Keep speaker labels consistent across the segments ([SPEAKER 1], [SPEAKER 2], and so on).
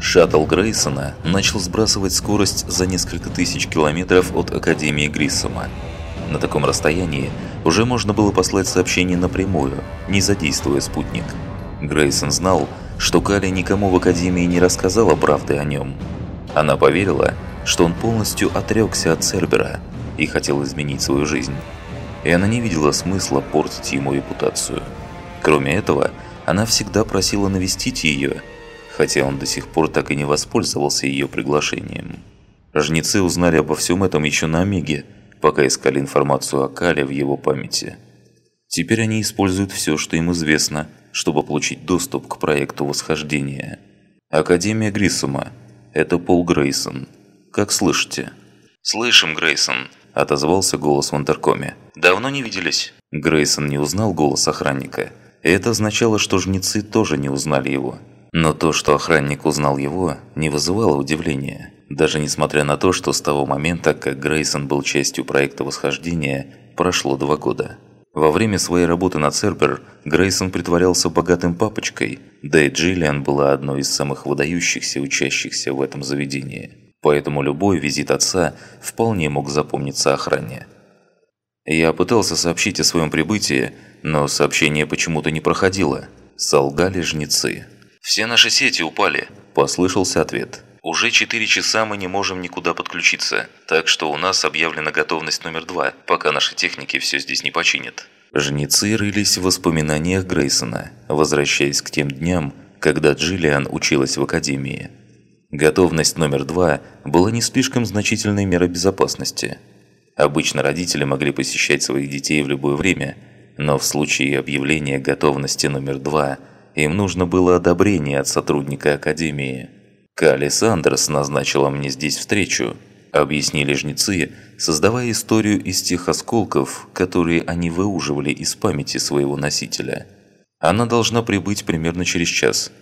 [SPEAKER 1] Шаттл Грейсона начал сбрасывать скорость за несколько тысяч километров от Академии Гриссома. На таком расстоянии уже можно было послать сообщение напрямую, не задействуя спутник. Грейсон знал, что Кали никому в Академии не рассказала правды о нем. Она поверила, что он полностью отрекся от Цербера и хотел изменить свою жизнь. И она не видела смысла портить ему репутацию. Кроме этого, она всегда просила навестить ее, хотя он до сих пор так и не воспользовался ее приглашением. Жнецы узнали обо всем этом еще на Омеге, пока искали информацию о Кале в его памяти. Теперь они используют все, что им известно, чтобы получить доступ к проекту восхождения. Академия Гриссома. Это Пол Грейсон. Как слышите?
[SPEAKER 2] «Слышим, Грейсон», –
[SPEAKER 1] отозвался голос в интеркоме.
[SPEAKER 2] «Давно не виделись?»
[SPEAKER 1] Грейсон не узнал голос охранника. Это означало, что жнецы тоже не узнали его. Но то, что охранник узнал его, не вызывало удивления. Даже несмотря на то, что с того момента, как Грейсон был частью проекта восхождения, прошло два года. Во время своей работы на Цербер Грейсон притворялся богатым папочкой, да и Джиллиан была одной из самых выдающихся учащихся в этом заведении. Поэтому любой визит отца вполне мог запомниться охране. Я пытался сообщить о своем прибытии, но сообщение почему-то не проходило. Солгали жнецы.
[SPEAKER 2] «Все наши сети упали», –
[SPEAKER 1] послышался ответ.
[SPEAKER 2] Уже 4 часа мы не можем никуда подключиться, так что у нас объявлена готовность номер два, пока наши техники все здесь не починят.
[SPEAKER 1] Жнецы рылись в воспоминаниях Грейсона, возвращаясь к тем дням, когда Джиллиан училась в академии. Готовность номер два была не слишком значительной мерой безопасности. Обычно родители могли посещать своих детей в любое время, но в случае объявления готовности номер два им нужно было одобрение от сотрудника академии – Кали Сандерс назначила мне здесь встречу, объяснили жнецы, создавая историю из тех осколков, которые они выуживали из памяти своего носителя. Она должна прибыть примерно через час.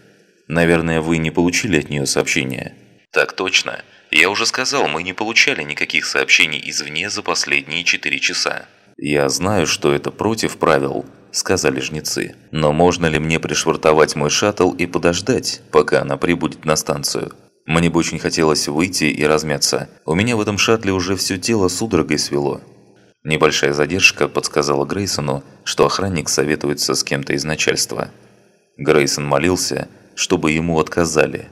[SPEAKER 1] Наверное, вы не получили от нее сообщения?
[SPEAKER 2] Так точно. Я уже сказал, мы не получали никаких сообщений извне за последние четыре часа.
[SPEAKER 1] Я знаю, что это против правил, сказали жнецы. «Но можно ли мне пришвартовать мой шаттл и подождать, пока она прибудет на станцию? Мне бы очень хотелось выйти и размяться. У меня в этом шаттле уже все тело судорогой свело». Небольшая задержка подсказала Грейсону, что охранник советуется с кем-то из начальства. Грейсон молился, чтобы ему отказали.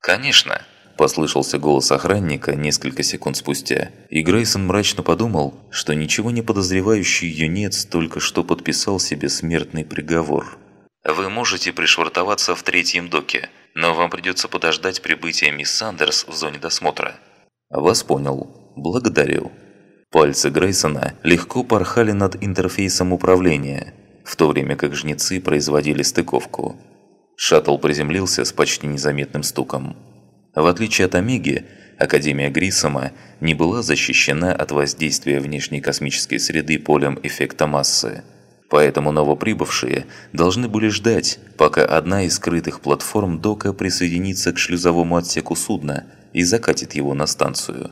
[SPEAKER 2] «Конечно»,
[SPEAKER 1] Послышался голос охранника несколько секунд спустя, и Грейсон мрачно подумал, что ничего не подозревающий юнец только что подписал себе смертный приговор.
[SPEAKER 2] «Вы можете пришвартоваться в третьем доке, но вам придется подождать прибытия мисс Сандерс в зоне досмотра».
[SPEAKER 1] «Вас понял. Благодарю». Пальцы Грейсона легко порхали над интерфейсом управления, в то время как жнецы производили стыковку. Шаттл приземлился с почти незаметным стуком. В отличие от Омеги, Академия Гриссома не была защищена от воздействия внешней космической среды полем эффекта массы. Поэтому новоприбывшие должны были ждать, пока одна из скрытых платформ дока присоединится к шлюзовому отсеку судна и закатит его на станцию.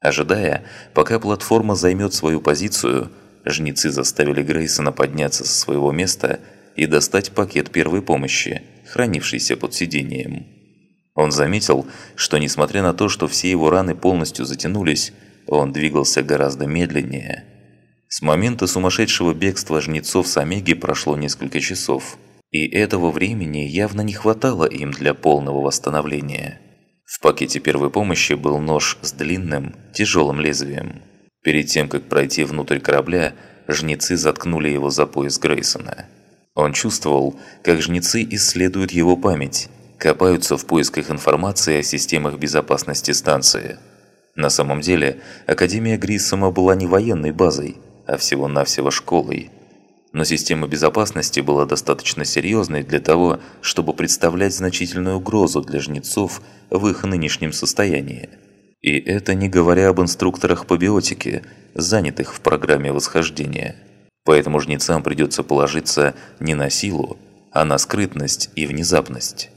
[SPEAKER 1] Ожидая, пока платформа займет свою позицию, жнецы заставили Грейсона подняться со своего места и достать пакет первой помощи, хранившийся под сиденьем. Он заметил, что несмотря на то, что все его раны полностью затянулись, он двигался гораздо медленнее. С момента сумасшедшего бегства жнецов с Омеги прошло несколько часов, и этого времени явно не хватало им для полного восстановления. В пакете первой помощи был нож с длинным, тяжелым лезвием. Перед тем, как пройти внутрь корабля, жнецы заткнули его за пояс Грейсона. Он чувствовал, как жнецы исследуют его память, копаются в поисках информации о системах безопасности станции. На самом деле, Академия Гриссома была не военной базой, а всего-навсего школой. Но система безопасности была достаточно серьезной для того, чтобы представлять значительную угрозу для жнецов в их нынешнем состоянии. И это не говоря об инструкторах по биотике, занятых в программе восхождения. Поэтому жнецам придется положиться не на силу, а на скрытность и внезапность.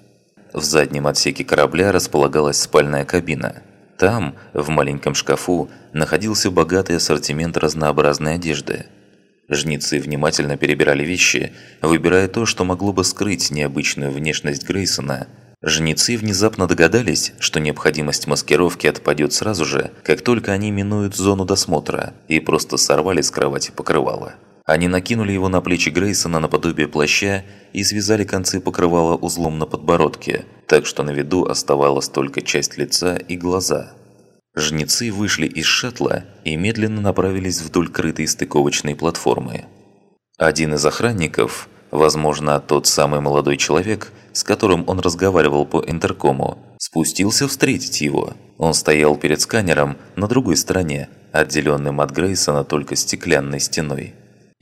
[SPEAKER 1] В заднем отсеке корабля располагалась спальная кабина. Там, в маленьком шкафу, находился богатый ассортимент разнообразной одежды. Жнецы внимательно перебирали вещи, выбирая то, что могло бы скрыть необычную внешность Грейсона, Жнецы внезапно догадались, что необходимость маскировки отпадет сразу же, как только они минуют зону досмотра, и просто сорвали с кровати покрывало. Они накинули его на плечи Грейсона наподобие плаща и связали концы покрывала узлом на подбородке, так что на виду оставалась только часть лица и глаза. Жнецы вышли из шаттла и медленно направились вдоль крытой стыковочной платформы. Один из охранников, возможно, тот самый молодой человек, с которым он разговаривал по интеркому, спустился встретить его. Он стоял перед сканером на другой стороне, отделенным от Грейсона только стеклянной стеной.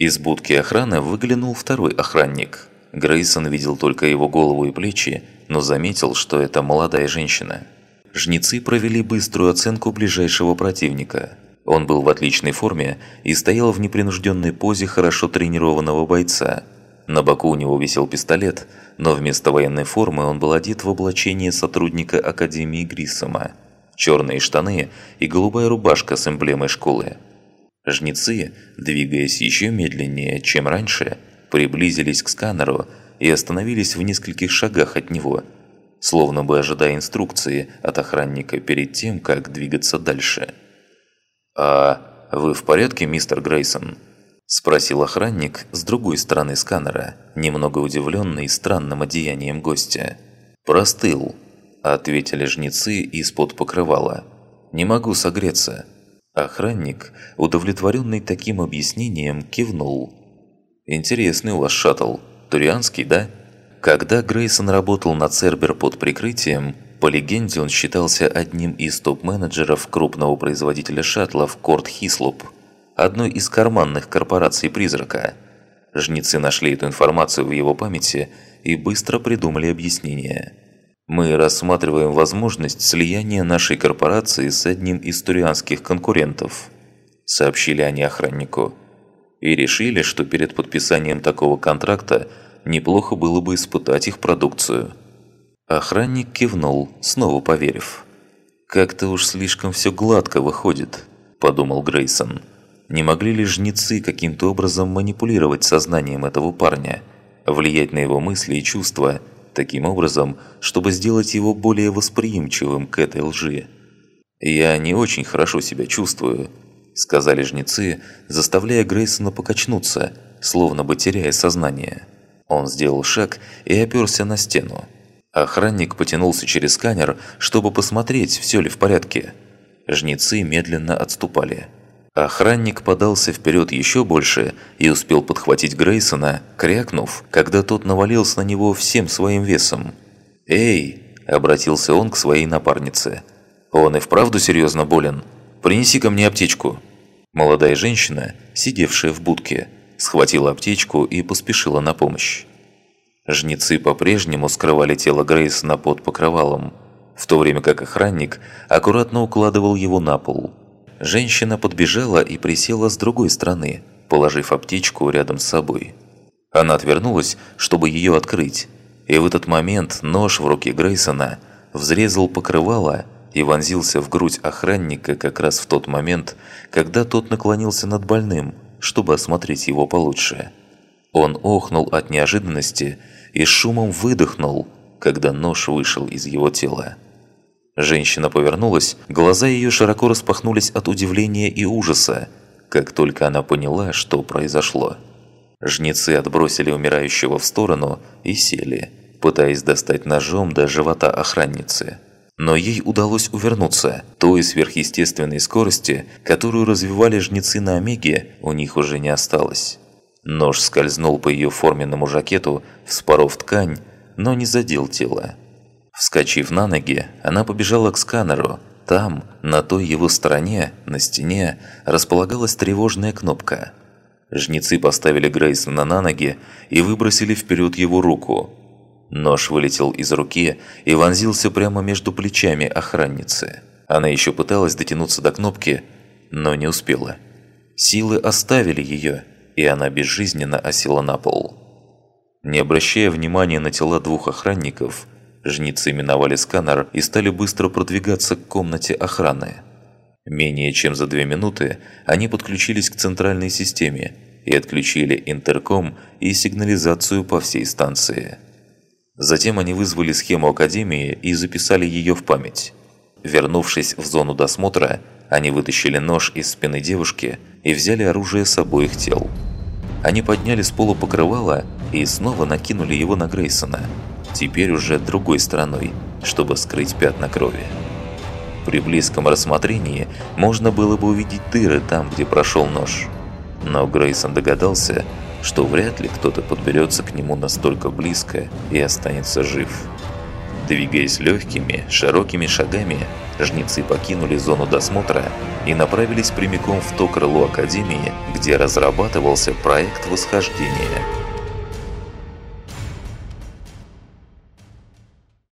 [SPEAKER 1] Из будки охраны выглянул второй охранник. Грейсон видел только его голову и плечи, но заметил, что это молодая женщина. Жнецы провели быструю оценку ближайшего противника. Он был в отличной форме и стоял в непринужденной позе хорошо тренированного бойца. На боку у него висел пистолет, но вместо военной формы он был одет в облачение сотрудника Академии Гриссома. Черные штаны и голубая рубашка с эмблемой школы. Жнецы, двигаясь еще медленнее, чем раньше, приблизились к сканеру и остановились в нескольких шагах от него, словно бы ожидая инструкции от охранника перед тем, как двигаться дальше. «А вы в порядке, мистер Грейсон?» – спросил охранник с другой стороны сканера, немного удивленный странным одеянием гостя. «Простыл», – ответили жнецы из-под покрывала. «Не могу согреться». Охранник, удовлетворенный таким объяснением, кивнул. «Интересный у вас шаттл. Турианский, да?» Когда Грейсон работал на Цербер под прикрытием, по легенде он считался одним из топ-менеджеров крупного производителя шаттлов Корт Хислоп, одной из карманных корпораций «Призрака». Жнецы нашли эту информацию в его памяти и быстро придумали объяснение – мы рассматриваем возможность слияния нашей корпорации с одним из турианских конкурентов», – сообщили они охраннику. И решили, что перед подписанием такого контракта неплохо было бы испытать их продукцию. Охранник кивнул, снова поверив. «Как-то уж слишком все гладко выходит», – подумал Грейсон. «Не могли ли жнецы каким-то образом манипулировать сознанием этого парня, влиять на его мысли и чувства – таким образом, чтобы сделать его более восприимчивым к этой лжи. «Я не очень хорошо себя чувствую», – сказали жнецы, заставляя Грейсона покачнуться, словно бы теряя сознание. Он сделал шаг и оперся на стену. Охранник потянулся через сканер, чтобы посмотреть, все ли в порядке. Жнецы медленно отступали. Охранник подался вперед еще больше и успел подхватить Грейсона, крякнув, когда тот навалился на него всем своим весом. «Эй!» – обратился он к своей напарнице. «Он и вправду серьезно болен? Принеси-ка мне аптечку». Молодая женщина, сидевшая в будке, схватила аптечку и поспешила на помощь. Жнецы по-прежнему скрывали тело Грейсона под покрывалом, в то время как охранник аккуратно укладывал его на пол – Женщина подбежала и присела с другой стороны, положив аптечку рядом с собой. Она отвернулась, чтобы ее открыть, и в этот момент нож в руке Грейсона взрезал покрывало и вонзился в грудь охранника как раз в тот момент, когда тот наклонился над больным, чтобы осмотреть его получше. Он охнул от неожиданности и шумом выдохнул, когда нож вышел из его тела. Женщина повернулась, глаза ее широко распахнулись от удивления и ужаса, как только она поняла, что произошло. Жнецы отбросили умирающего в сторону и сели, пытаясь достать ножом до живота охранницы. Но ей удалось увернуться. Той сверхъестественной скорости, которую развивали жнецы на Омеге, у них уже не осталось. Нож скользнул по ее форменному жакету, вспоров ткань, но не задел тело. Вскочив на ноги, она побежала к сканеру. Там, на той его стороне, на стене, располагалась тревожная кнопка. Жнецы поставили Грейсона на ноги и выбросили вперед его руку. Нож вылетел из руки и вонзился прямо между плечами охранницы. Она еще пыталась дотянуться до кнопки, но не успела. Силы оставили ее, и она безжизненно осела на пол. Не обращая внимания на тела двух охранников, Жнецы миновали сканер и стали быстро продвигаться к комнате охраны. Менее чем за две минуты они подключились к центральной системе и отключили интерком и сигнализацию по всей станции. Затем они вызвали схему Академии и записали ее в память. Вернувшись в зону досмотра, они вытащили нож из спины девушки и взяли оружие с обоих тел. Они подняли с пола покрывало и снова накинули его на Грейсона, теперь уже другой стороной, чтобы скрыть пятна крови. При близком рассмотрении можно было бы увидеть дыры там, где прошел нож. Но Грейсон догадался, что вряд ли кто-то подберется к нему настолько близко и останется жив. Двигаясь легкими, широкими шагами, жнецы покинули зону досмотра и направились прямиком в то крыло Академии, где разрабатывался проект восхождения –